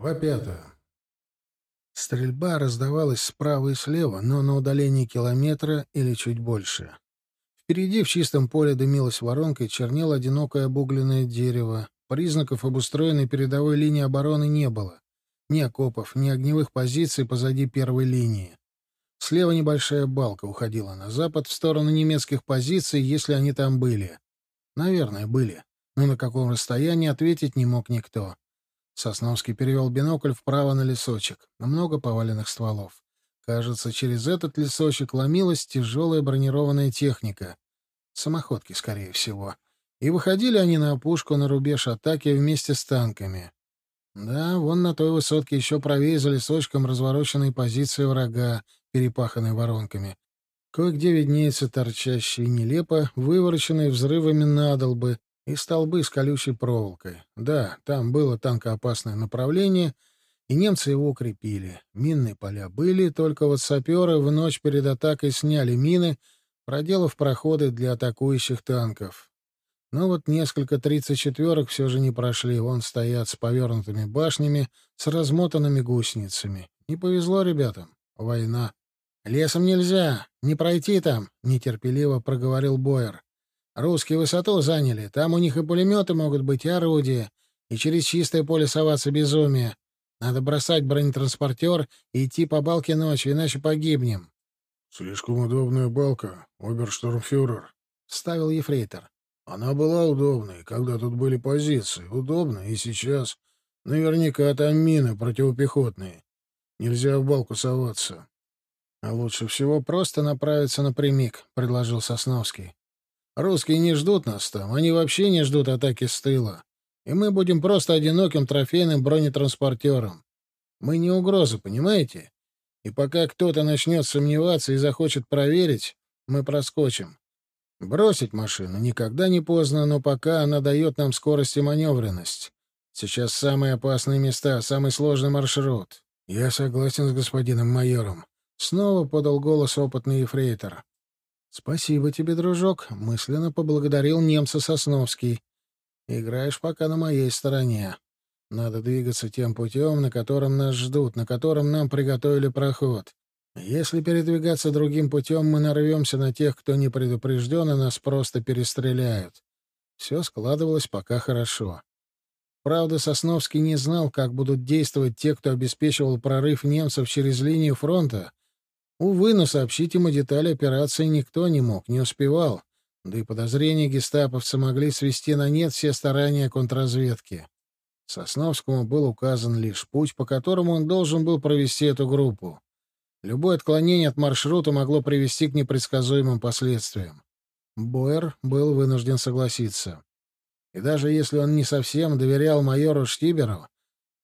Вопята. Стрельба раздавалась справа и слева, но на удалении километра или чуть больше. Впереди в чистом поле дымилась воронка и чернело одинокое обугленное дерево. Признаков обустроенной передовой линии обороны не было. Ни окопов, ни огневых позиций позади первой линии. Слева небольшая балка уходила на запад в сторону немецких позиций, если они там были. Наверное, были. Но на каком расстоянии ответить не мог никто. Сосновский перевел бинокль вправо на лесочек. Много поваленных стволов. Кажется, через этот лесочек ломилась тяжелая бронированная техника. Самоходки, скорее всего. И выходили они на опушку на рубеж атаки вместе с танками. Да, вон на той высотке еще правее за лесочком развороченные позиции врага, перепаханные воронками. Кое-где виднеются торчащие нелепо, вывороченные взрывами надолбы, и столбы с колючей проволокой. Да, там было танкоопасное направление, и немцы его укрепили. Минные поля были, только вот саперы в ночь перед атакой сняли мины, проделав проходы для атакующих танков. Но вот несколько тридцать четверок все же не прошли, вон стоят с повернутыми башнями, с размотанными гусеницами. Не повезло ребятам. Война. «Лесом нельзя, не пройти там», — нетерпеливо проговорил Бойер. Русские высоту заняли. Там у них и пулеметы могут быть, и орудия. И через чистое поле соваться безумие. Надо бросать бронетранспортер и идти по балке ночью, иначе погибнем. — Слишком удобная балка, оберштурмфюрер, — вставил ефрейтор. — Она была удобной, когда тут были позиции. Удобно и сейчас. Наверняка там мины противопехотные. Нельзя в балку соваться. — А лучше всего просто направиться напрямик, — предложил Сосновский. Русские не ждут нас там, они вообще не ждут атаки с тыла. И мы будем просто одиноким трофейным бронетранспортером. Мы не угроза, понимаете? И пока кто-то начнет сомневаться и захочет проверить, мы проскочим. Бросить машину никогда не поздно, но пока она дает нам скорость и маневренность. Сейчас самые опасные места, самый сложный маршрут. Я согласен с господином майором. Снова подал голос опытный ефрейтор. «Спасибо тебе, дружок», — мысленно поблагодарил немца Сосновский. «Играешь пока на моей стороне. Надо двигаться тем путем, на котором нас ждут, на котором нам приготовили проход. Если передвигаться другим путем, мы нарвемся на тех, кто не предупрежден, и нас просто перестреляют». Все складывалось пока хорошо. Правда, Сосновский не знал, как будут действовать те, кто обеспечивал прорыв немцев через линию фронта, Увы, но сообщить ему детали операции никто не мог, не успевал. Да и подозрения гестаповца могли свести на нет все старания контрразведки. Сосновскому был указан лишь путь, по которому он должен был провести эту группу. Любое отклонение от маршрута могло привести к непредсказуемым последствиям. Бойер был вынужден согласиться. И даже если он не совсем доверял майору Штиберу,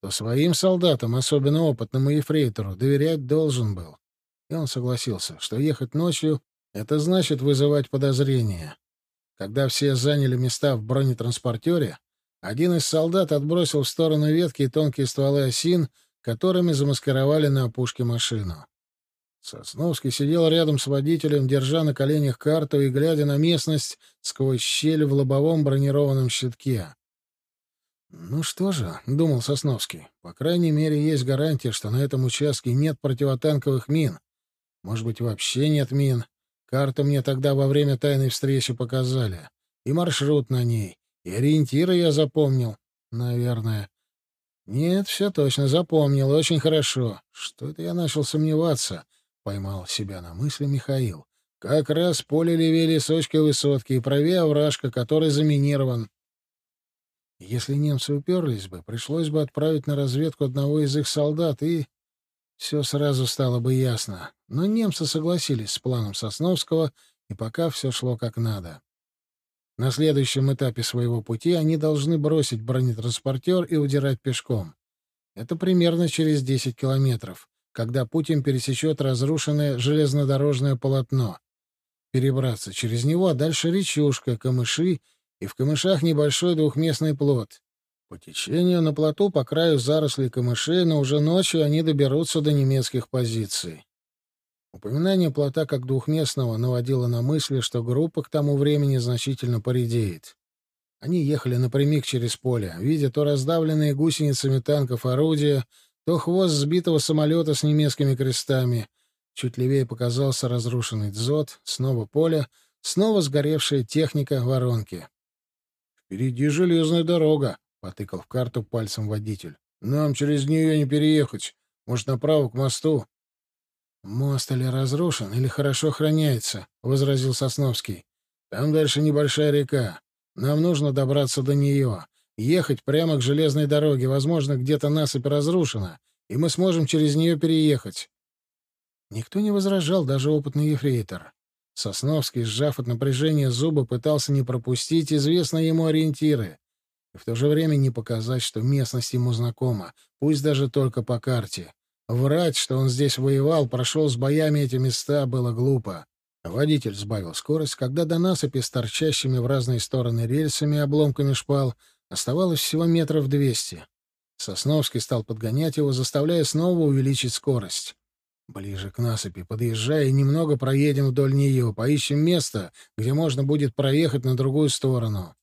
то своим солдатам, особенно опытному ефрейтору, доверять должен был. И он согласился, что ехать ночью — это значит вызывать подозрения. Когда все заняли места в бронетранспортере, один из солдат отбросил в сторону ветки и тонкие стволы осин, которыми замаскировали на опушке машину. Сосновский сидел рядом с водителем, держа на коленях карту и глядя на местность сквозь щель в лобовом бронированном щитке. «Ну что же», — думал Сосновский, — «по крайней мере, есть гарантия, что на этом участке нет противотанковых мин. Может быть, вообще нет мин. Карту мне тогда во время тайной встречи показали. И маршрут на ней. И ориентиры я запомнил. Наверное. Нет, все точно запомнил. Очень хорошо. Что это я начал сомневаться? Поймал себя на мысли Михаил. Как раз поле левее лесочка высотки и правее овражка, который заминирован. Если немцы уперлись бы, пришлось бы отправить на разведку одного из их солдат и... Все сразу стало бы ясно. Но немцы согласились с планом Сосновского, и пока все шло как надо. На следующем этапе своего пути они должны бросить бронетранспортер и удирать пешком. Это примерно через 10 километров, когда Путин пересечет разрушенное железнодорожное полотно. Перебраться через него, а дальше речушка, камыши, и в камышах небольшой двухместный плот. По течению на плоту по краю зарослей камышей, но уже ночью они доберутся до немецких позиций. Упоминание плота как двухместного наводило на мысли, что группа к тому времени значительно поредеет. Они ехали напрямик через поле, видя то раздавленные гусеницами танков орудия, то хвост сбитого самолета с немецкими крестами. Чуть левее показался разрушенный дзот, снова поле, снова сгоревшая техника воронки. «Впереди железная дорога», — потыкал в карту пальцем водитель. «Нам через нее не переехать. Может, направо к мосту?» «Мост или разрушен, или хорошо охраняется», — возразил Сосновский. «Там дальше небольшая река. Нам нужно добраться до нее. Ехать прямо к железной дороге. Возможно, где-то насыпь разрушена, и мы сможем через нее переехать». Никто не возражал, даже опытный ефрейтор. Сосновский, сжав от напряжения зубы, пытался не пропустить известные ему ориентиры и в то же время не показать, что местность ему знакома, пусть даже только по карте. Врать, что он здесь воевал, прошел с боями эти места, было глупо. Водитель сбавил скорость, когда до насыпи с торчащими в разные стороны рельсами и обломками шпал оставалось всего метров двести. Сосновский стал подгонять его, заставляя снова увеличить скорость. Ближе к насыпи, подъезжая, немного проедем вдоль нее, поищем место, где можно будет проехать на другую сторону.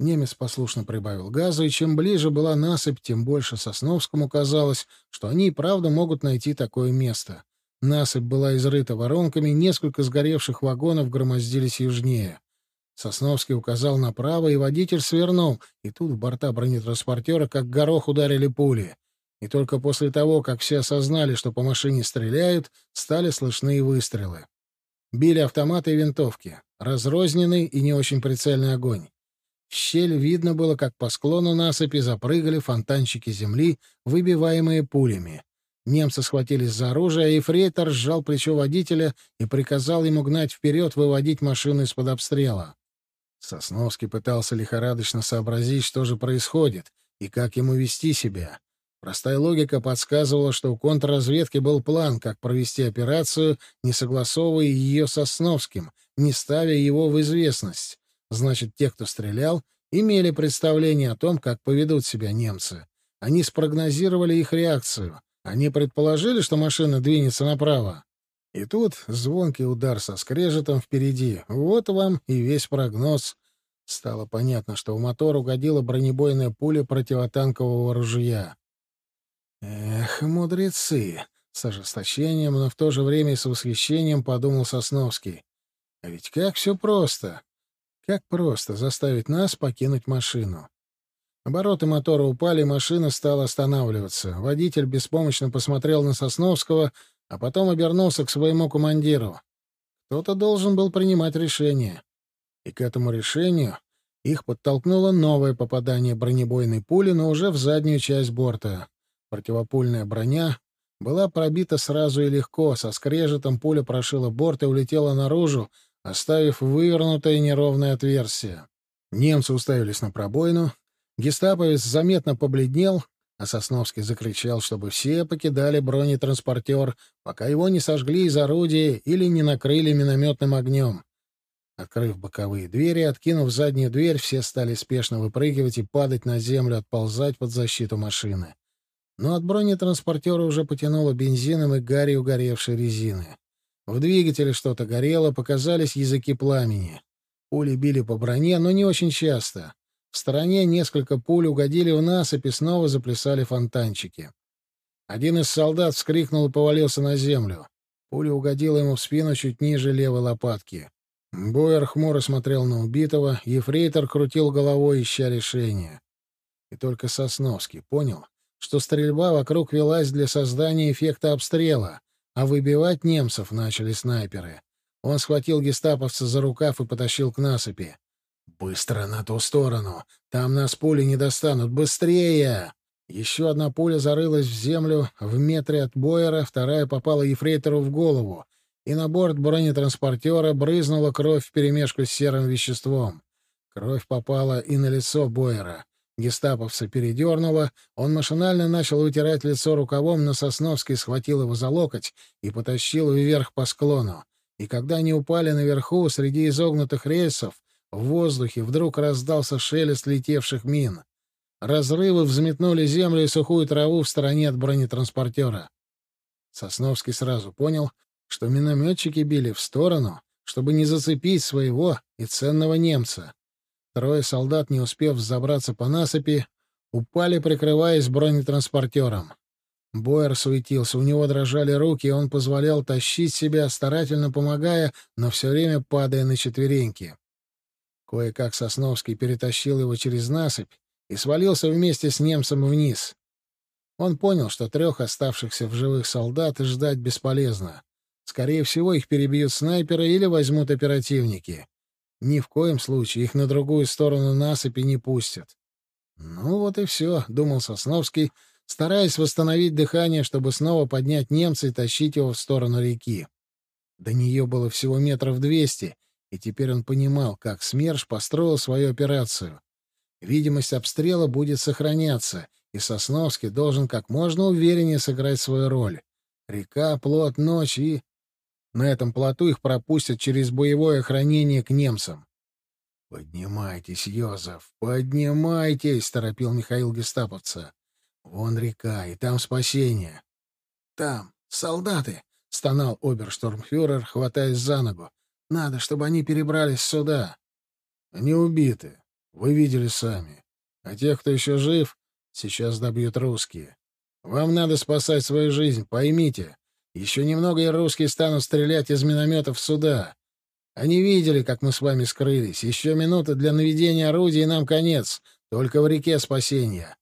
Немец послушно прибавил газа, и чем ближе была насыпь, тем больше Сосновскому казалось, что они и правда могут найти такое место. Насыпь была изрыта воронками, несколько сгоревших вагонов громоздились южнее. Сосновский указал направо, и водитель свернул, и тут в борта бронетранспортера как горох ударили пули. И только после того, как все осознали, что по машине стреляют, стали слышны выстрелы. Били автоматы и винтовки. Разрозненный и не очень прицельный огонь. В щель видно было, как по склону насыпи запрыгали фонтанчики земли, выбиваемые пулями. Немцы схватились за оружие, а Ефрейтор сжал плечо водителя и приказал ему гнать вперед, выводить машину из-под обстрела. Сосновский пытался лихорадочно сообразить, что же происходит и как ему вести себя. Простая логика подсказывала, что у контрразведки был план, как провести операцию, не согласовывая ее с Сосновским, не ставя его в известность. Значит, те, кто стрелял, имели представление о том, как поведут себя немцы. Они спрогнозировали их реакцию. Они предположили, что машина двинется направо. И тут звонкий удар со скрежетом впереди. Вот вам и весь прогноз. Стало понятно, что в мотор угодила бронебойная пуля противотанкового ружья. «Эх, мудрецы!» — с ожесточением, но в то же время и с восхищением подумал Сосновский. «А ведь как все просто! Как просто заставить нас покинуть машину. Обороты мотора упали, машина стала останавливаться. Водитель беспомощно посмотрел на Сосновского, а потом обернулся к своему командиру. Кто-то должен был принимать решение. И к этому решению их подтолкнуло новое попадание бронебойной пули, но уже в заднюю часть борта. Противопульная броня была пробита сразу и легко, со скрежетом пуля прошила борт и улетела наружу, оставив вывернутое неровное отверстие. Немцы уставились на пробоину. Гестаповец заметно побледнел, а Сосновский закричал, чтобы все покидали бронетранспортер, пока его не сожгли из орудия или не накрыли минометным огнем. Открыв боковые двери, откинув заднюю дверь, все стали спешно выпрыгивать и падать на землю, отползать под защиту машины. Но от бронетранспортера уже потянуло бензином и гарью угоревшей резины. В двигателе что-то горело, показались языки пламени. Пули били по броне, но не очень часто. В стороне несколько пуль угодили в насыпь и снова заплясали фонтанчики. Один из солдат вскрикнул и повалился на землю. Пуля угодила ему в спину чуть ниже левой лопатки. Бойер хмуро смотрел на убитого, ефрейтор крутил головой, ища решения. И только Сосновский понял, что стрельба вокруг велась для создания эффекта обстрела, а выбивать немцев начали снайперы. Он схватил гестаповца за рукав и потащил к насыпи. «Быстро на ту сторону! Там нас пули не достанут! Быстрее!» Еще одна пуля зарылась в землю в метре от Бойера, вторая попала ефрейтору в голову, и на борт бронетранспортера брызнула кровь вперемешку с серым веществом. Кровь попала и на лицо Бойера. Гестаповца передернуло, он машинально начал вытирать лицо рукавом, но Сосновский схватил его за локоть и потащил вверх по склону. И когда они упали наверху, среди изогнутых рельсов, в воздухе вдруг раздался шелест летевших мин. Разрывы взметнули землю и сухую траву в стороне от бронетранспортера. Сосновский сразу понял, что минометчики били в сторону, чтобы не зацепить своего и ценного немца. Трое солдат, не успев забраться по насыпи, упали, прикрываясь бронетранспортером. Бойер суетился, у него дрожали руки, и он позволял тащить себя, старательно помогая, но все время падая на четвереньки. Кое-как Сосновский перетащил его через насыпь и свалился вместе с немцем вниз. Он понял, что трех оставшихся в живых солдат ждать бесполезно. Скорее всего, их перебьют снайперы или возьмут оперативники. Ни в коем случае их на другую сторону насыпи не пустят. «Ну вот и все», — думал Сосновский, стараясь восстановить дыхание, чтобы снова поднять немца и тащить его в сторону реки. До нее было всего метров двести, и теперь он понимал, как СМЕРШ построил свою операцию. Видимость обстрела будет сохраняться, и Сосновский должен как можно увереннее сыграть свою роль. Река, плот, ночь и... На этом плоту их пропустят через боевое охранение к немцам. «Поднимайтесь, Йозеф, поднимайтесь!» — торопил Михаил гестаповца. «Вон река, и там спасение». «Там солдаты!» — стонал оберштурмфюрер, хватаясь за ногу. «Надо, чтобы они перебрались сюда». «Они убиты. Вы видели сами. А тех, кто еще жив, сейчас добьют русские. Вам надо спасать свою жизнь, поймите. Еще немного, и русские станут стрелять из минометов сюда. Они видели, как мы с вами скрылись. Еще минута для наведения орудия, и нам конец. Только в реке спасения.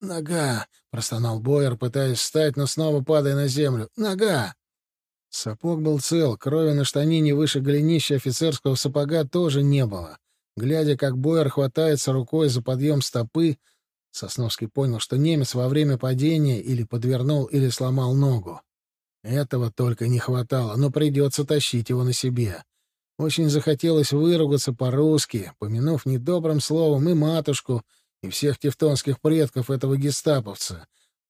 «Нога!» — простонал Бойер, пытаясь встать, но снова падая на землю. «Нога!» Сапог был цел, крови на штанине выше голенища офицерского сапога тоже не было. Глядя, как Бойер хватается рукой за подъем стопы, Сосновский понял, что немец во время падения или подвернул, или сломал ногу. Этого только не хватало, но придется тащить его на себе. Очень захотелось выругаться по-русски, помянув недобрым словом и матушку, и всех тевтонских предков этого гестаповца.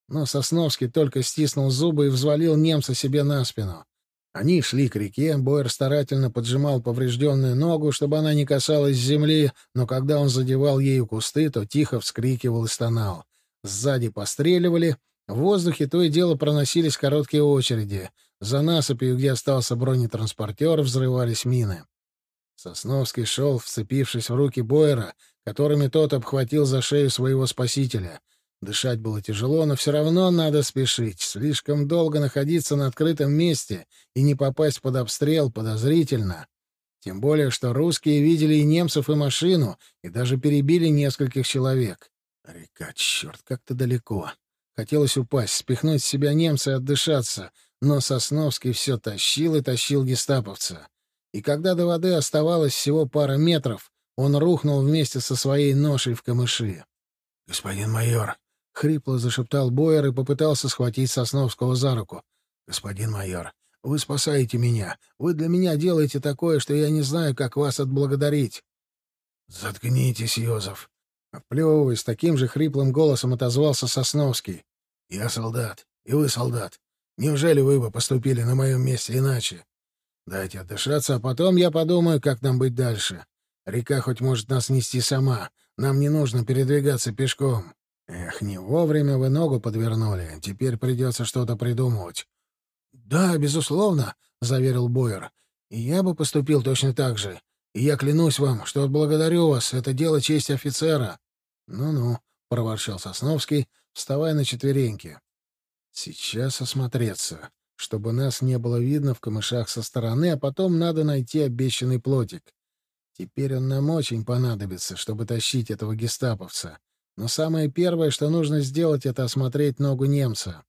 Но Сосновский только стиснул зубы и взвалил немца себе на спину. Они шли к реке, Бойер старательно поджимал поврежденную ногу, чтобы она не касалась земли, но когда он задевал ею кусты, то тихо вскрикивал и стонал. Сзади постреливали — в воздухе то и дело проносились короткие очереди. За насыпью, где остался бронетранспортер, взрывались мины. Сосновский шел, вцепившись в руки Бойера, которыми тот обхватил за шею своего спасителя. Дышать было тяжело, но все равно надо спешить. Слишком долго находиться на открытом месте и не попасть под обстрел подозрительно. Тем более, что русские видели и немцев, и машину, и даже перебили нескольких человек. Река, черт, как-то далеко. Хотелось упасть, спихнуть с себя немца и отдышаться, но Сосновский все тащил и тащил гестаповца. И когда до воды оставалось всего пара метров, он рухнул вместе со своей ношей в камыши. — Господин майор! — хрипло зашептал Бойер и попытался схватить Сосновского за руку. — Господин майор, вы спасаете меня. Вы для меня делаете такое, что я не знаю, как вас отблагодарить. — Заткнитесь, Йозеф! Оплевываясь, таким же хриплым голосом отозвался Сосновский. «Я солдат, и вы солдат. Неужели вы бы поступили на моем месте иначе? Дайте отдышаться, а потом я подумаю, как нам быть дальше. Река хоть может нас нести сама. Нам не нужно передвигаться пешком. Эх, не вовремя вы ногу подвернули. Теперь придется что-то придумывать». «Да, безусловно», — заверил Бойер. «И я бы поступил точно так же. И я клянусь вам, что отблагодарю вас. Это дело чести офицера». «Ну-ну», — проворчал Сосновский, вставая на четвереньки. «Сейчас осмотреться, чтобы нас не было видно в камышах со стороны, а потом надо найти обещанный плотик. Теперь он нам очень понадобится, чтобы тащить этого гестаповца. Но самое первое, что нужно сделать, это осмотреть ногу немца».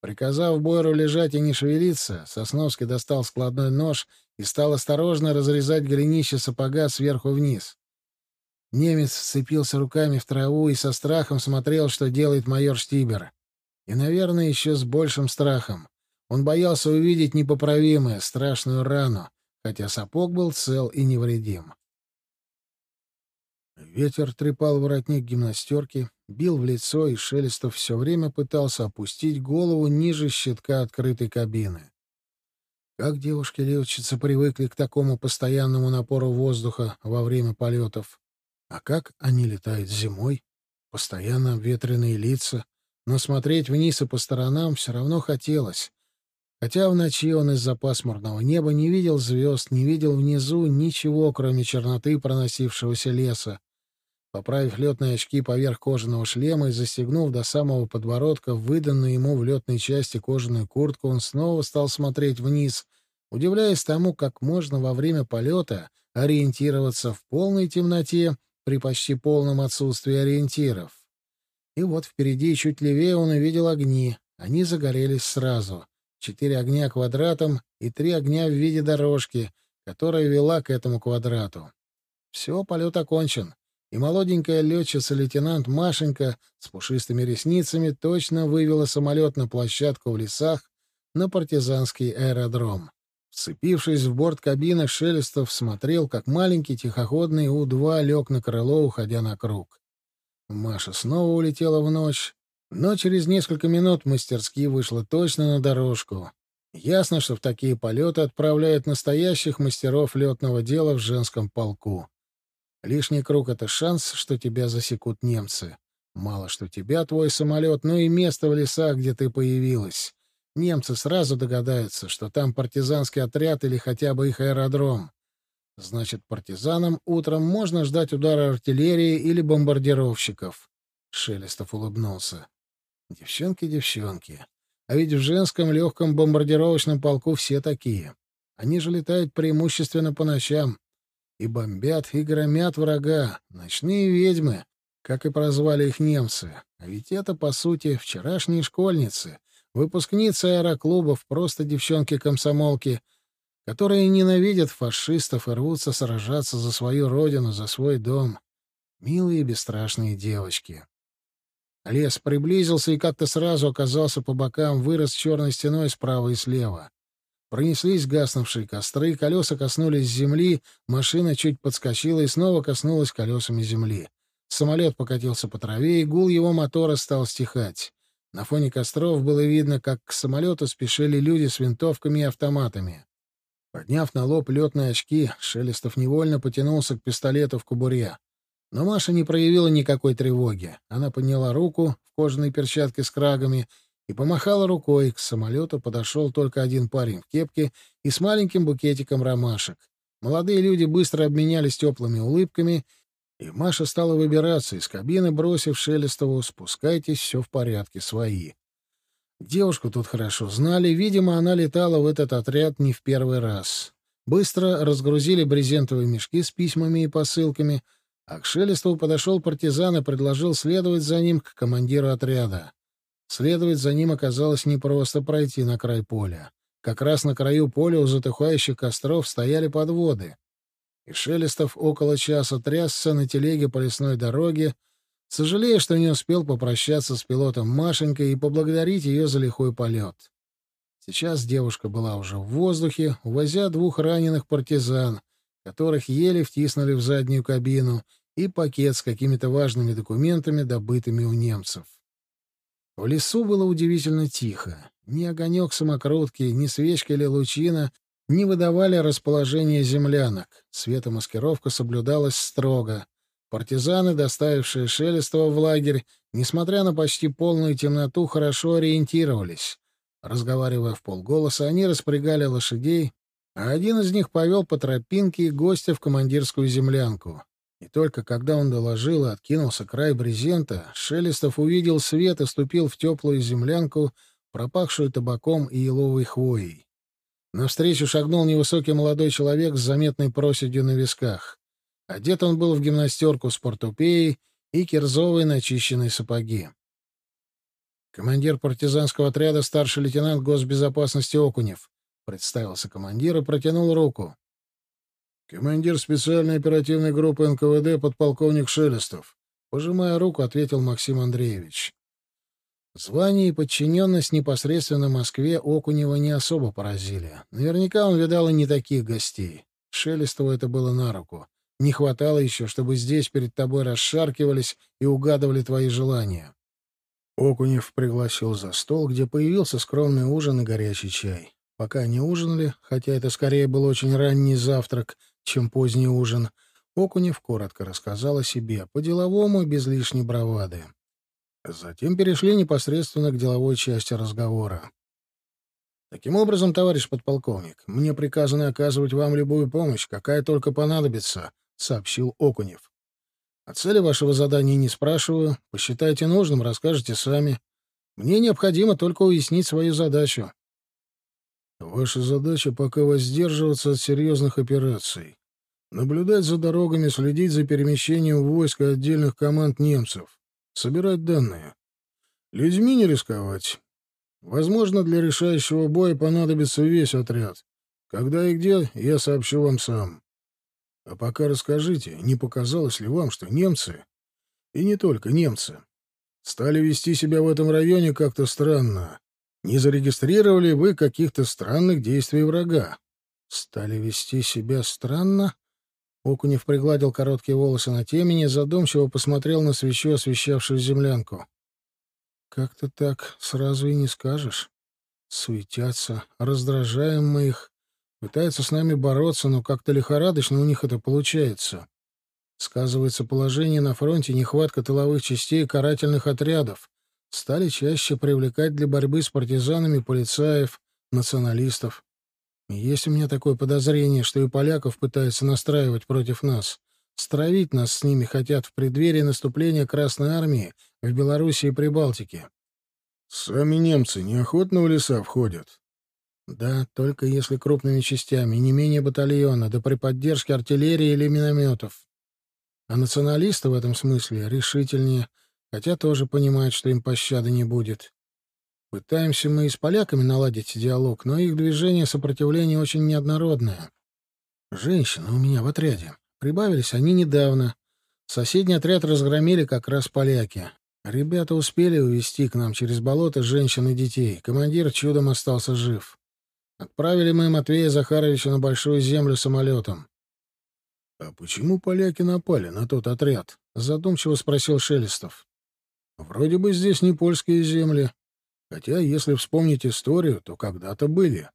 Приказав Бойру лежать и не шевелиться, Сосновский достал складной нож и стал осторожно разрезать голенище сапога сверху вниз. Немец вцепился руками в траву и со страхом смотрел, что делает майор Штибер. И, наверное, еще с большим страхом. Он боялся увидеть непоправимое, страшную рану, хотя сапог был цел и невредим. Ветер трепал воротник гимнастерки, бил в лицо, и Шелестов все время пытался опустить голову ниже щитка открытой кабины. Как девушки-летчицы привыкли к такому постоянному напору воздуха во время полетов. А как они летают зимой? Постоянно ветреные лица, но смотреть вниз и по сторонам все равно хотелось. Хотя в ночи он из-за пасмурного неба не видел звезд, не видел внизу ничего, кроме черноты проносившегося леса. Поправив летные очки поверх кожаного шлема и застегнув до самого подбородка выданную ему в летной части кожаную куртку, он снова стал смотреть вниз, удивляясь тому, как можно во время полета ориентироваться в полной темноте при почти полном отсутствии ориентиров. И вот впереди, чуть левее, он увидел огни. Они загорелись сразу. Четыре огня квадратом и три огня в виде дорожки, которая вела к этому квадрату. Все, полет окончен. И молоденькая летчица-лейтенант Машенька с пушистыми ресницами точно вывела самолет на площадку в лесах на партизанский аэродром. Вцепившись в борт кабины, Шелестов смотрел, как маленький тихоходный У-2 лег на крыло, уходя на круг. Маша снова улетела в ночь, но через несколько минут мастерски вышла точно на дорожку. Ясно, что в такие полеты отправляют настоящих мастеров летного дела в женском полку. Лишний круг — это шанс, что тебя засекут немцы. Мало что тебя, твой самолет, но и место в лесах, где ты появилась. Немцы сразу догадаются, что там партизанский отряд или хотя бы их аэродром. Значит, партизанам утром можно ждать удара артиллерии или бомбардировщиков. Шелестов улыбнулся. Девчонки, девчонки. А ведь в женском легком бомбардировочном полку все такие. Они же летают преимущественно по ночам. И бомбят, и громят врага. Ночные ведьмы, как и прозвали их немцы. А ведь это, по сути, вчерашние школьницы — выпускницы аэроклубов, просто девчонки-комсомолки, которые ненавидят фашистов и рвутся сражаться за свою родину, за свой дом. Милые бесстрашные девочки. Лес приблизился и как-то сразу оказался по бокам, вырос черной стеной справа и слева. Пронеслись гаснувшие костры, колеса коснулись земли, машина чуть подскочила и снова коснулась колесами земли. Самолет покатился по траве, и гул его мотора стал стихать. На фоне костров было видно, как к самолету спешили люди с винтовками и автоматами. Подняв на лоб летные очки, Шелестов невольно потянулся к пистолету в кобуре. Но Маша не проявила никакой тревоги. Она подняла руку в кожаной перчатке с крагами и помахала рукой. К самолету подошел только один парень в кепке и с маленьким букетиком ромашек. Молодые люди быстро обменялись теплыми улыбками — и Маша стала выбираться из кабины, бросив Шелестову «Спускайтесь, все в порядке, свои». Девушку тут хорошо знали, видимо, она летала в этот отряд не в первый раз. Быстро разгрузили брезентовые мешки с письмами и посылками, а к Шелестову подошел партизан и предложил следовать за ним к командиру отряда. Следовать за ним оказалось непросто пройти на край поля. Как раз на краю поля у затухающих костров стояли подводы и Шелестов около часа трясся на телеге по лесной дороге, сожалея, что не успел попрощаться с пилотом Машенькой и поблагодарить ее за лихой полет. Сейчас девушка была уже в воздухе, увозя двух раненых партизан, которых еле втиснули в заднюю кабину, и пакет с какими-то важными документами, добытыми у немцев. В лесу было удивительно тихо. Ни огонек самокрутки, ни свечка или лучина не выдавали расположение землянок. Светомаскировка соблюдалась строго. Партизаны, доставившие Шелестова в лагерь, несмотря на почти полную темноту, хорошо ориентировались. Разговаривая в полголоса, они распрягали лошадей, а один из них повел по тропинке гостя в командирскую землянку. И только когда он доложил и откинулся край брезента, Шелестов увидел свет и ступил в теплую землянку, пропахшую табаком и еловой хвоей. Навстречу шагнул невысокий молодой человек с заметной проседью на висках. Одет он был в гимнастерку с портупеей и кирзовые начищенные сапоги. Командир партизанского отряда старший лейтенант госбезопасности Окунев. Представился командир и протянул руку. Командир специальной оперативной группы НКВД подполковник Шелестов. Пожимая руку, ответил Максим Андреевич. Звание и подчиненность непосредственно Москве Окунева не особо поразили. Наверняка он видал и не таких гостей. Шелестову это было на руку. Не хватало еще, чтобы здесь перед тобой расшаркивались и угадывали твои желания. Окунев пригласил за стол, где появился скромный ужин и горячий чай. Пока они ужинали, хотя это скорее был очень ранний завтрак, чем поздний ужин, Окунев коротко рассказал о себе, по-деловому, без лишней бравады. Затем перешли непосредственно к деловой части разговора. Таким образом, товарищ подполковник, мне приказано оказывать вам любую помощь, какая только понадобится, сообщил Окунев. О цели вашего задания не спрашиваю. Посчитайте нужным, расскажете сами. Мне необходимо только уяснить свою задачу. Ваша задача пока воздерживаться от серьезных операций. Наблюдать за дорогами, следить за перемещением войск и отдельных команд немцев. Собирать данные. Людьми не рисковать. Возможно, для решающего боя понадобится весь отряд. Когда и где, я сообщу вам сам. А пока расскажите, не показалось ли вам, что немцы, и не только немцы, стали вести себя в этом районе как-то странно? Не зарегистрировали вы каких-то странных действий врага? Стали вести себя странно? Окунев пригладил короткие волосы на темени, задумчиво посмотрел на свечу, освещавшую землянку. Как-то так сразу и не скажешь. Суетятся, раздражаем мы их. Пытаются с нами бороться, но как-то лихорадочно у них это получается. Сказывается положение на фронте, нехватка тыловых частей и карательных отрядов. Стали чаще привлекать для борьбы с партизанами полицаев, националистов. Есть у меня такое подозрение, что и поляков пытаются настраивать против нас. Стравить нас с ними хотят в преддверии наступления Красной Армии в Белоруссии и Прибалтике. Сами немцы неохотно в леса входят. Да, только если крупными частями, не менее батальона, да при поддержке артиллерии или минометов. А националисты в этом смысле решительнее, хотя тоже понимают, что им пощады не будет. Пытаемся мы и с поляками наладить диалог, но их движение сопротивления очень неоднородное. Женщины у меня в отряде. Прибавились они недавно. Соседний отряд разгромили как раз поляки. Ребята успели увезти к нам через болото женщин и детей. Командир чудом остался жив. Отправили мы Матвея Захаровича на Большую Землю самолетом. — А почему поляки напали на тот отряд? — задумчиво спросил Шелестов. — Вроде бы здесь не польские земли. Хотя, если вспомнить историю, то когда-то были.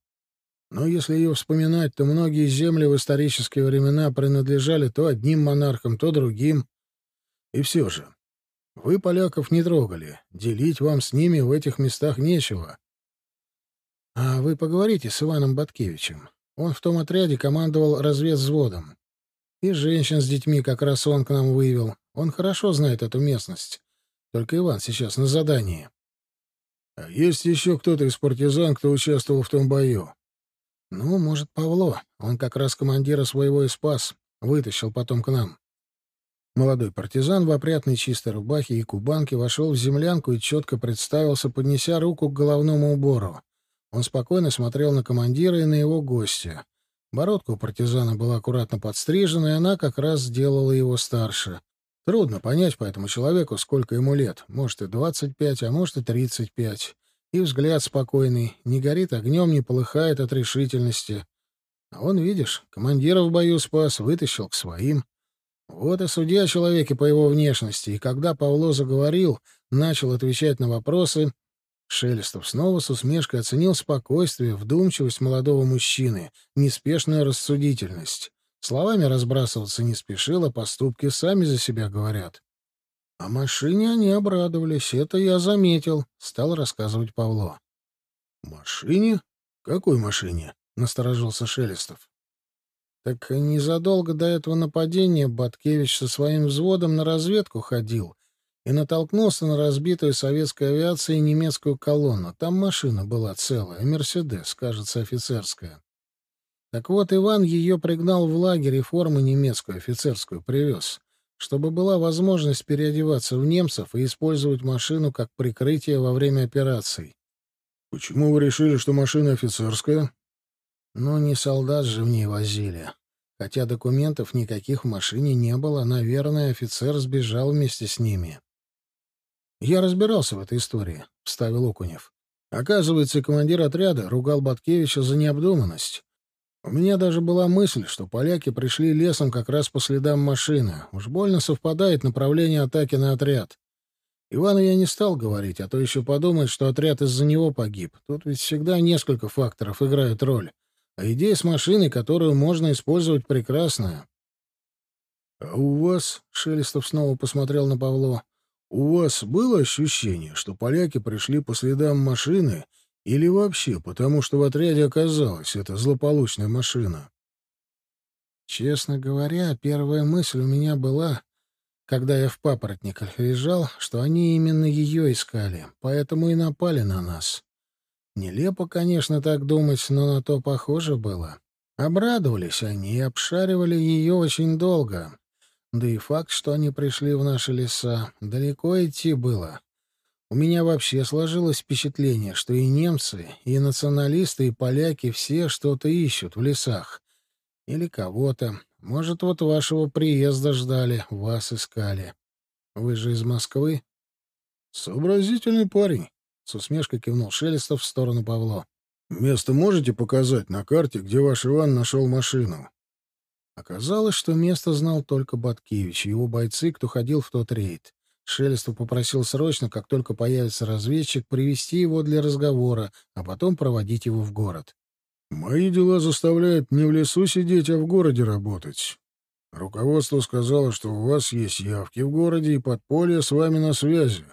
Но если ее вспоминать, то многие земли в исторические времена принадлежали то одним монархам, то другим. И все же, вы поляков не трогали, делить вам с ними в этих местах нечего. А вы поговорите с Иваном Баткевичем. Он в том отряде командовал разведвзводом. И женщин с детьми как раз он к нам вывел. Он хорошо знает эту местность. Только Иван сейчас на задании. А есть еще кто-то из партизан, кто участвовал в том бою? Ну, может, Павло. Он как раз командира своего и спас. Вытащил потом к нам. Молодой партизан в опрятной чистой рубахе и кубанке вошел в землянку и четко представился, поднеся руку к головному убору. Он спокойно смотрел на командира и на его гостя. Бородка у партизана была аккуратно подстрижена, и она как раз сделала его старше. Трудно понять по этому человеку, сколько ему лет. Может, и двадцать пять, а может, и тридцать пять. И взгляд спокойный, не горит огнем, не полыхает от решительности. А он, видишь, командира в бою спас, вытащил к своим. Вот и судья о человеке по его внешности. И когда Павло заговорил, начал отвечать на вопросы, Шелестов снова с усмешкой оценил спокойствие, вдумчивость молодого мужчины, неспешную рассудительность. Словами разбрасываться не спешил, а поступки сами за себя говорят. О машине они обрадовались, это я заметил, — стал рассказывать Павло. — Машине? Какой машине? — насторожился Шелестов. Так незадолго до этого нападения Баткевич со своим взводом на разведку ходил и натолкнулся на разбитую советской авиацией немецкую колонну. Там машина была целая, «Мерседес», кажется, офицерская. Так вот, Иван ее пригнал в лагерь и форму немецкую офицерскую привез чтобы была возможность переодеваться в немцев и использовать машину как прикрытие во время операций. «Почему вы решили, что машина офицерская?» «Ну, не солдат же в ней возили. Хотя документов никаких в машине не было, наверное, офицер сбежал вместе с ними». «Я разбирался в этой истории», — вставил Окунев. Оказывается, командир отряда ругал Баткевича за необдуманность. У меня даже была мысль, что поляки пришли лесом как раз по следам машины. Уж больно совпадает направление атаки на отряд. Ивану я не стал говорить, а то еще подумает, что отряд из-за него погиб. Тут ведь всегда несколько факторов играют роль. А идея с машиной, которую можно использовать, прекрасная. — А у вас, — Шелестов снова посмотрел на Павло, — у вас было ощущение, что поляки пришли по следам машины Или вообще потому, что в отряде оказалась эта злополучная машина? Честно говоря, первая мысль у меня была, когда я в папоротниках лежал, что они именно ее искали, поэтому и напали на нас. Нелепо, конечно, так думать, но на то похоже было. Обрадовались они и обшаривали ее очень долго. Да и факт, что они пришли в наши леса, далеко идти было. У меня вообще сложилось впечатление, что и немцы, и националисты, и поляки все что-то ищут в лесах. Или кого-то. Может, вот вашего приезда ждали, вас искали. Вы же из Москвы? Сообразительный парень. С усмешкой кивнул Шелестов в сторону Павло. «Место можете показать на карте, где ваш Иван нашел машину?» Оказалось, что место знал только Баткевич и его бойцы, кто ходил в тот рейд. Шелестов попросил срочно, как только появится разведчик, привести его для разговора, а потом проводить его в город. «Мои дела заставляют не в лесу сидеть, а в городе работать. Руководство сказало, что у вас есть явки в городе, и подполье с вами на связи.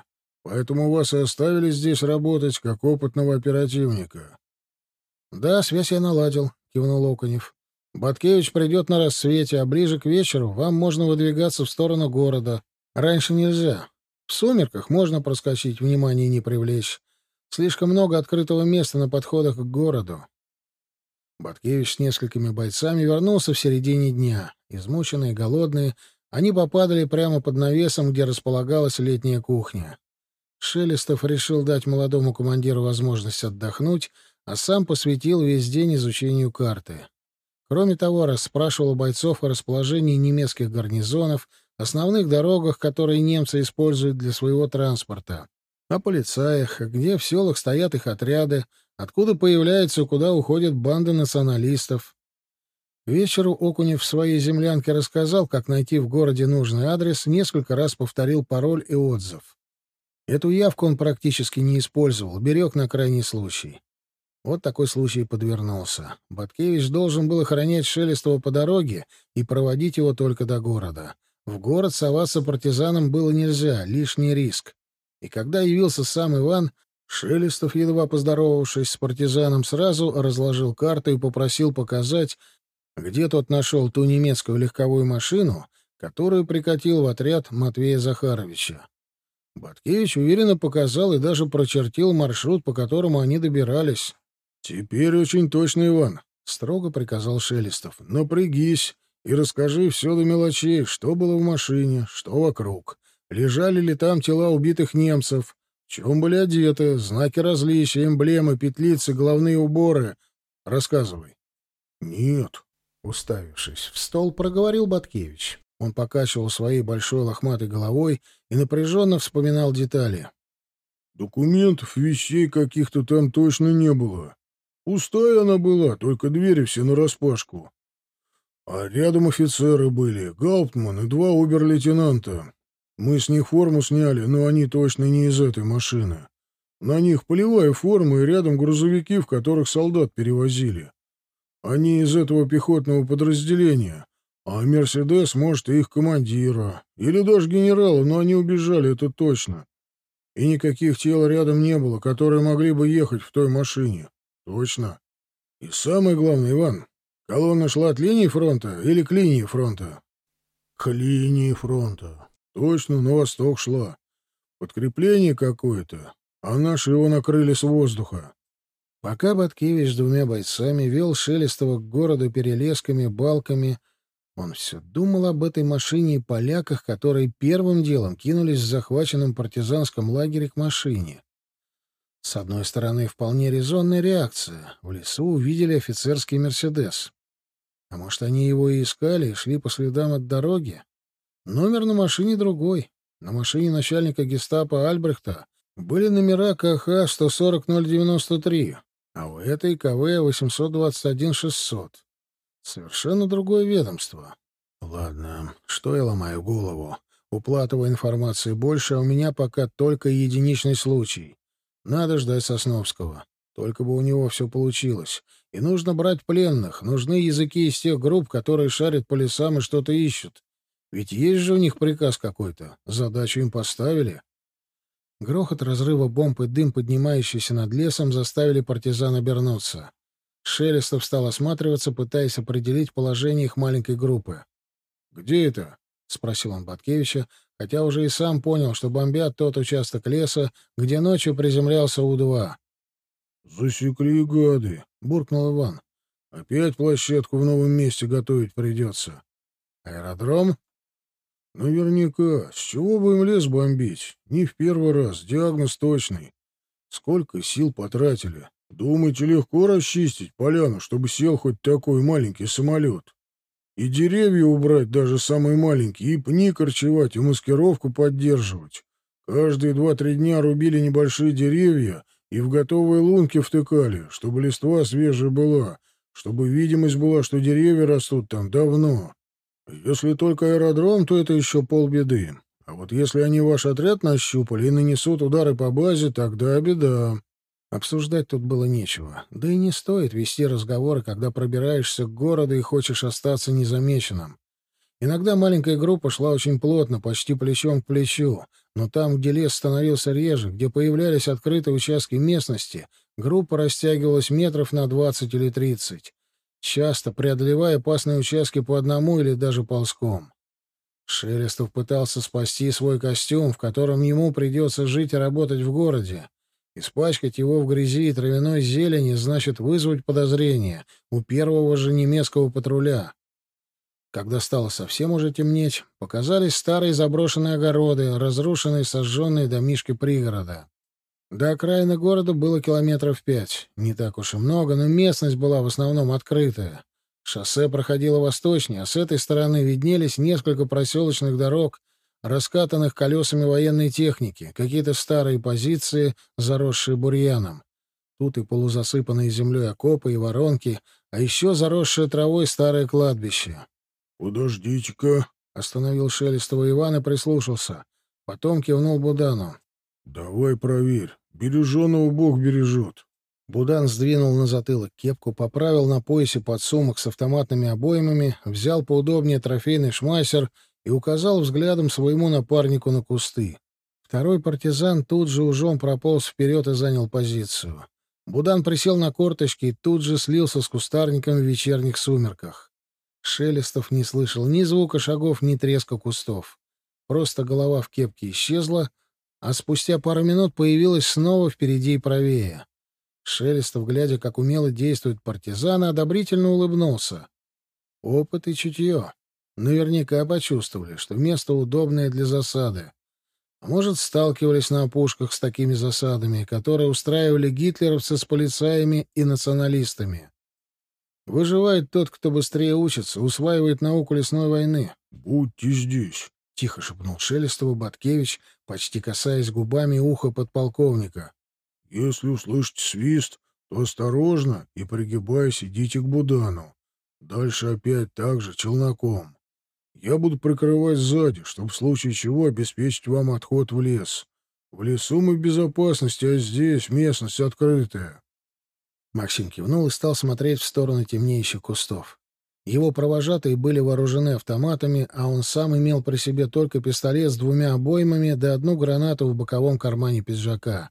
Поэтому вас и оставили здесь работать как опытного оперативника. — Да, связь я наладил, — кивнул Окунев. — Баткевич придет на рассвете, а ближе к вечеру вам можно выдвигаться в сторону города. Раньше нельзя. В сумерках можно проскочить, внимание не привлечь. Слишком много открытого места на подходах к городу. Баткевич с несколькими бойцами вернулся в середине дня. Измученные, голодные, они попадали прямо под навесом, где располагалась летняя кухня. Шелестов решил дать молодому командиру возможность отдохнуть, а сам посвятил весь день изучению карты. Кроме того, расспрашивал бойцов о расположении немецких гарнизонов, основных дорогах, которые немцы используют для своего транспорта, о полицаях, где в селах стоят их отряды, откуда появляются и куда уходят банды националистов. Вечеру Окунев в своей землянке рассказал, как найти в городе нужный адрес, несколько раз повторил пароль и отзыв. Эту явку он практически не использовал, берег на крайний случай. Вот такой случай подвернулся. Баткевич должен был охранять Шелестова по дороге и проводить его только до города. В город соваться партизанам было нельзя, лишний риск. И когда явился сам Иван, Шелестов, едва поздоровавшись с партизаном, сразу разложил карту и попросил показать, где тот нашел ту немецкую легковую машину, которую прикатил в отряд Матвея Захаровича. Баткевич уверенно показал и даже прочертил маршрут, по которому они добирались. «Теперь очень точно, Иван», — строго приказал Шелестов. «Напрягись и расскажи все до мелочей, что было в машине, что вокруг. Лежали ли там тела убитых немцев, в чем были одеты, знаки различия, эмблемы, петлицы, головные уборы. Рассказывай». «Нет», — уставившись в стол, проговорил Баткевич. Он покачивал своей большой лохматой головой и напряженно вспоминал детали. «Документов, вещей каких-то там точно не было. Пустая она была, только двери все нараспашку. А рядом офицеры были, Гауптман и два обер-лейтенанта. Мы с них форму сняли, но они точно не из этой машины. На них полевая форма и рядом грузовики, в которых солдат перевозили. Они из этого пехотного подразделения, а Мерседес, может, и их командира. Или даже генерала, но они убежали, это точно. И никаких тел рядом не было, которые могли бы ехать в той машине. Точно. И самое главное, Иван, колонна шла от линии фронта или к линии фронта? К линии фронта. Точно, на восток шла. Подкрепление какое-то, а наши его накрыли с воздуха. Пока Баткевич с двумя бойцами вел Шелестова к городу перелесками, балками, он все думал об этой машине и поляках, которые первым делом кинулись в захваченном партизанском лагере к машине. С одной стороны, вполне резонная реакция. В лесу увидели офицерский «Мерседес». А может, они его и искали и шли по следам от дороги? Номер на машине другой. На машине начальника гестапо Альбрехта были номера КХ 140093, а у этой КВ 821-600. Совершенно другое ведомство. Ладно, что я ломаю голову? У Платова информации больше, а у меня пока только единичный случай. Надо ждать Сосновского. Только бы у него все получилось. И нужно брать пленных. Нужны языки из тех групп, которые шарят по лесам и что-то ищут. Ведь есть же у них приказ какой-то. Задачу им поставили. Грохот разрыва бомб и дым, поднимающийся над лесом, заставили партизан обернуться. Шелестов стал осматриваться, пытаясь определить положение их маленькой группы. «Где это?» — спросил он Баткевича, хотя уже и сам понял, что бомбят тот участок леса, где ночью приземлялся У-2. «Засекли, гады!» — буркнул Иван. «Опять площадку в новом месте готовить придется. Аэродром?» «Наверняка. С чего бы им лес бомбить? Не в первый раз. Диагноз точный. Сколько сил потратили? Думаете, легко расчистить поляну, чтобы сел хоть такой маленький самолет? И деревья убрать, даже самые маленькие, и пни корчевать, и маскировку поддерживать. Каждые два-три дня рубили небольшие деревья и в готовые лунки втыкали, чтобы листва свежая была, чтобы видимость была, что деревья растут там давно. Если только аэродром, то это еще полбеды. А вот если они ваш отряд нащупали и нанесут удары по базе, тогда беда. Обсуждать тут было нечего. Да и не стоит вести разговоры, когда пробираешься к городу и хочешь остаться незамеченным. Иногда маленькая группа шла очень плотно, почти плечом к плечу, но там, где лес становился реже, где появлялись открытые участки местности, группа растягивалась метров на двадцать или тридцать часто преодолевая опасные участки по одному или даже ползком. Шелестов пытался спасти свой костюм, в котором ему придется жить и работать в городе. Испачкать его в грязи и травяной зелени значит вызвать подозрение у первого же немецкого патруля. Когда стало совсем уже темнеть, показались старые заброшенные огороды, разрушенные сожженные домишки пригорода. До окраины города было километров пять. Не так уж и много, но местность была в основном открытая. Шоссе проходило восточнее, а с этой стороны виднелись несколько проселочных дорог, раскатанных колесами военной техники, какие-то старые позиции, заросшие бурьяном. Тут и полузасыпанные землей окопы и воронки, а еще заросшее травой старое кладбище. — Подождите-ка, — остановил Шелестова Иван и прислушался. Потом кивнул Будану. — Давай проверь. Береженого Бог бережет. Будан сдвинул на затылок кепку, поправил на поясе подсумок с автоматными обоймами, взял поудобнее трофейный шмайсер и указал взглядом своему напарнику на кусты. Второй партизан тут же ужом прополз вперед и занял позицию. Будан присел на корточки и тут же слился с кустарником в вечерних сумерках. Шелестов не слышал ни звука шагов, ни треска кустов. Просто голова в кепке исчезла — а спустя пару минут появилась снова впереди и правее. Шелестов, глядя, как умело действуют партизаны, одобрительно улыбнулся. Опыт и чутье. Наверняка почувствовали, что место удобное для засады. А может, сталкивались на опушках с такими засадами, которые устраивали гитлеровцы с полицаями и националистами. Выживает тот, кто быстрее учится, усваивает науку лесной войны. «Будьте здесь», — тихо шепнул Шелестову Баткевич, почти касаясь губами уха подполковника. — Если услышите свист, то осторожно и, пригибаясь, идите к Будану. Дальше опять так же, челноком. Я буду прикрывать сзади, чтобы в случае чего обеспечить вам отход в лес. В лесу мы в безопасности, а здесь местность открытая. Максим кивнул и стал смотреть в сторону темнеющих кустов. Его провожатые были вооружены автоматами, а он сам имел при себе только пистолет с двумя обоймами да одну гранату в боковом кармане пиджака.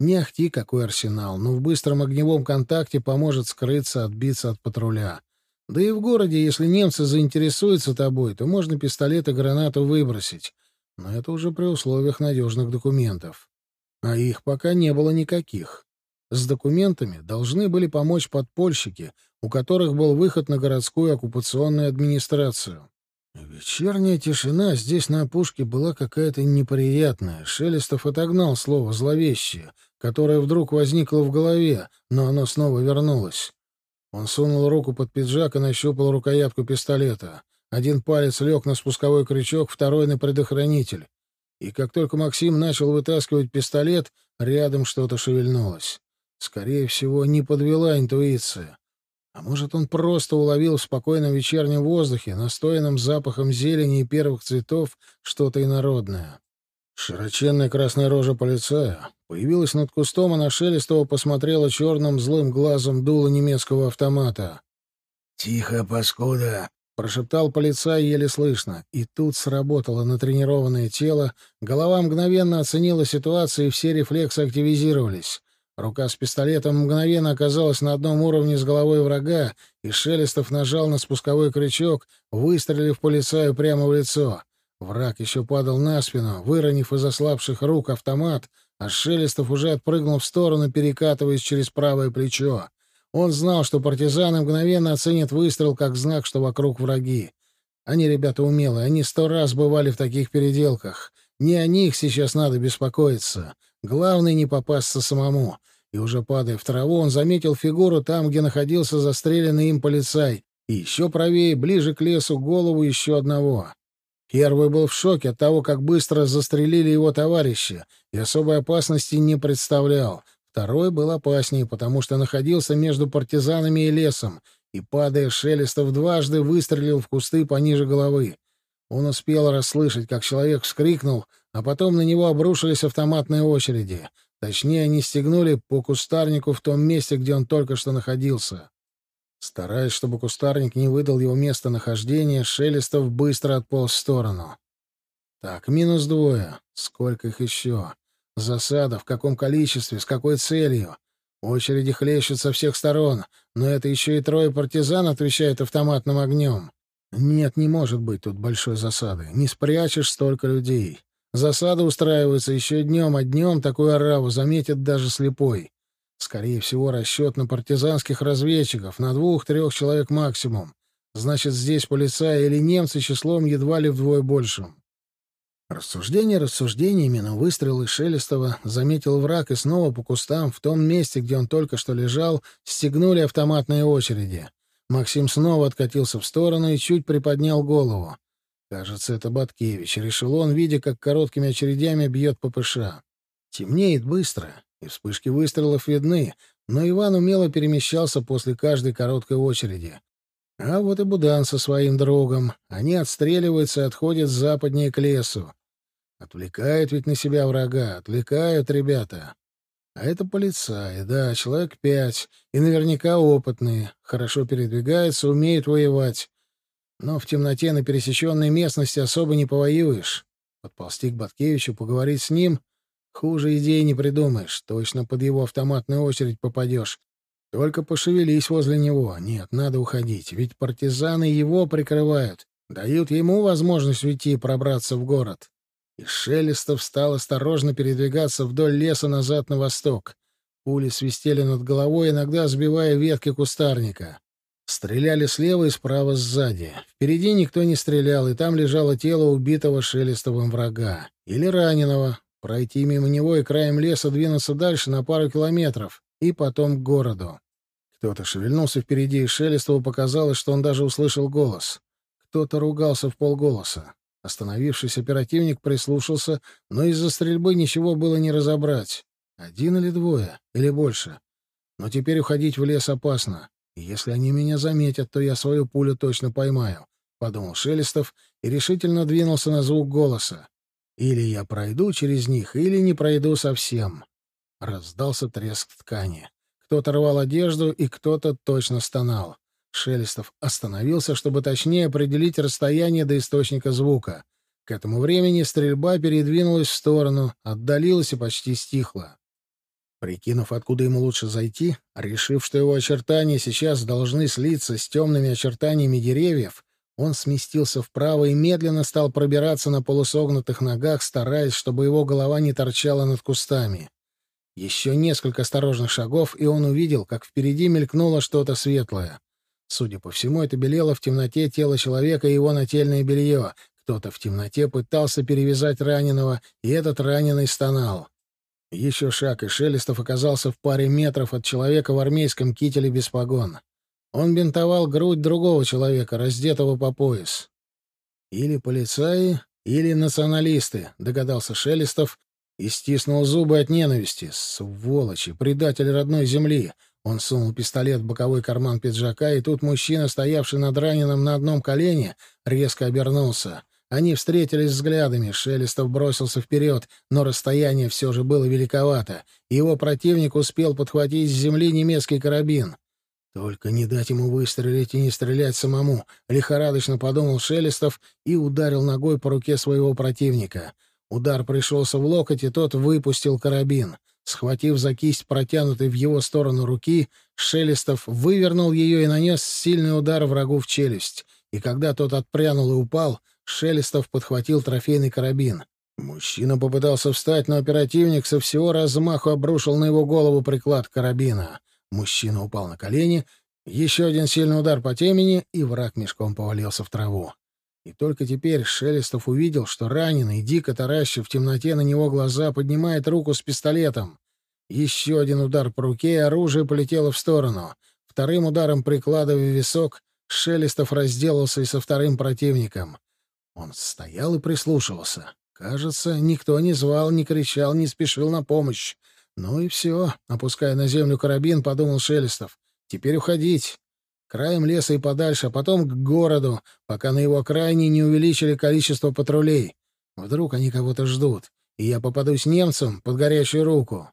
Не ахти какой арсенал, но в быстром огневом контакте поможет скрыться, отбиться от патруля. Да и в городе, если немцы заинтересуются тобой, то можно пистолет и гранату выбросить. Но это уже при условиях надежных документов. А их пока не было никаких. С документами должны были помочь подпольщики, у которых был выход на городскую оккупационную администрацию. Вечерняя тишина здесь на опушке была какая-то неприятная. Шелестов отогнал слово «зловещее», которое вдруг возникло в голове, но оно снова вернулось. Он сунул руку под пиджак и нащупал рукоятку пистолета. Один палец лег на спусковой крючок, второй — на предохранитель. И как только Максим начал вытаскивать пистолет, рядом что-то шевельнулось. Скорее всего, не подвела интуиция. А может, он просто уловил в спокойном вечернем воздухе, настоянным запахом зелени и первых цветов, что-то инородное. Широченная красная рожа полицая появилась над кустом, а на Шелестова посмотрела черным злым глазом дуло немецкого автомата. — Тихо, паскуда! Прошептал полицай еле слышно. И тут сработало натренированное тело, голова мгновенно оценила ситуацию, и все рефлексы активизировались. Рука с пистолетом мгновенно оказалась на одном уровне с головой врага, и Шелестов нажал на спусковой крючок, выстрелив полицаю прямо в лицо. Враг еще падал на спину, выронив из ослабших рук автомат, а Шелестов уже отпрыгнул в сторону, перекатываясь через правое плечо. Он знал, что партизаны мгновенно оценят выстрел как знак, что вокруг враги. Они ребята умелые, они сто раз бывали в таких переделках. Не о них сейчас надо беспокоиться. Главное — не попасться самому и уже падая в траву, он заметил фигуру там, где находился застреленный им полицай, и еще правее, ближе к лесу, голову еще одного. Первый был в шоке от того, как быстро застрелили его товарища, и особой опасности не представлял. Второй был опаснее, потому что находился между партизанами и лесом, и, падая шелестов дважды, выстрелил в кусты пониже головы. Он успел расслышать, как человек вскрикнул, а потом на него обрушились автоматные очереди. Точнее, они стегнули по кустарнику в том месте, где он только что находился. Стараясь, чтобы кустарник не выдал его местонахождение, Шелестов быстро отполз в сторону. Так, минус двое. Сколько их еще? Засада, в каком количестве, с какой целью? Очереди хлещут со всех сторон, но это еще и трое партизан отвечают автоматным огнем. Нет, не может быть тут большой засады. Не спрячешь столько людей. Засада устраивается еще днем, а днем такую ораву заметит даже слепой. Скорее всего, расчет на партизанских разведчиков, на двух-трех человек максимум. Значит, здесь полицаи или немцы числом едва ли вдвое большим. Рассуждение рассуждениями, но выстрелы Шелестова заметил враг, и снова по кустам, в том месте, где он только что лежал, стегнули автоматные очереди. Максим снова откатился в сторону и чуть приподнял голову. Кажется, это Баткевич. Решил он, видя, как короткими очередями бьет ППШ. Темнеет быстро, и вспышки выстрелов видны, но Иван умело перемещался после каждой короткой очереди. А вот и Будан со своим другом. Они отстреливаются и отходят западнее к лесу. Отвлекают ведь на себя врага, отвлекают ребята. А это полицаи, да, человек пять, и наверняка опытные, хорошо передвигаются, умеют воевать. Но в темноте на пересеченной местности особо не повоюешь. Подползти к Баткевичу, поговорить с ним — хуже идеи не придумаешь. Точно под его автоматную очередь попадешь. Только пошевелись возле него. Нет, надо уходить, ведь партизаны его прикрывают. Дают ему возможность уйти и пробраться в город. И Шелестов стал осторожно передвигаться вдоль леса назад на восток. Пули свистели над головой, иногда сбивая ветки кустарника. Стреляли слева и справа сзади. Впереди никто не стрелял, и там лежало тело убитого Шелестовым врага. Или раненого. Пройти мимо него и краем леса двинуться дальше на пару километров. И потом к городу. Кто-то шевельнулся впереди, и Шелестову показалось, что он даже услышал голос. Кто-то ругался в полголоса. Остановившись, оперативник прислушался, но из-за стрельбы ничего было не разобрать. Один или двое, или больше. Но теперь уходить в лес опасно. «Если они меня заметят, то я свою пулю точно поймаю», — подумал Шелестов и решительно двинулся на звук голоса. «Или я пройду через них, или не пройду совсем». Раздался треск ткани. Кто-то рвал одежду, и кто-то точно стонал. Шелестов остановился, чтобы точнее определить расстояние до источника звука. К этому времени стрельба передвинулась в сторону, отдалилась и почти стихла. Прикинув, откуда ему лучше зайти, решив, что его очертания сейчас должны слиться с темными очертаниями деревьев, он сместился вправо и медленно стал пробираться на полусогнутых ногах, стараясь, чтобы его голова не торчала над кустами. Еще несколько осторожных шагов, и он увидел, как впереди мелькнуло что-то светлое. Судя по всему, это белело в темноте тело человека и его нательное белье. Кто-то в темноте пытался перевязать раненого, и этот раненый стонал. Еще шаг, и Шелестов оказался в паре метров от человека в армейском кителе без погон. Он бинтовал грудь другого человека, раздетого по пояс. «Или полицаи, или националисты», — догадался Шелестов и стиснул зубы от ненависти. «Сволочи! Предатель родной земли!» Он сунул пистолет в боковой карман пиджака, и тут мужчина, стоявший над раненым на одном колене, резко обернулся. Они встретились взглядами, Шелестов бросился вперед, но расстояние все же было великовато. Его противник успел подхватить с земли немецкий карабин. Только не дать ему выстрелить и не стрелять самому, лихорадочно подумал Шелестов и ударил ногой по руке своего противника. Удар пришелся в локоть, и тот выпустил карабин. Схватив за кисть протянутой в его сторону руки, Шелестов вывернул ее и нанес сильный удар врагу в челюсть. И когда тот отпрянул и упал, Шелестов подхватил трофейный карабин. Мужчина попытался встать, но оперативник со всего размаху обрушил на его голову приклад карабина. Мужчина упал на колени, еще один сильный удар по темени, и враг мешком повалился в траву. И только теперь Шелестов увидел, что раненый, дико таращив в темноте на него глаза, поднимает руку с пистолетом. Еще один удар по руке, и оружие полетело в сторону. Вторым ударом приклада в висок Шелестов разделался и со вторым противником. Он стоял и прислушивался. Кажется, никто не звал, не кричал, не спешил на помощь. Ну и все, опуская на землю карабин, подумал Шелестов. Теперь уходить. Краем леса и подальше, а потом к городу, пока на его окраине не увеличили количество патрулей. Вдруг они кого-то ждут, и я попадусь немцам под горячую руку.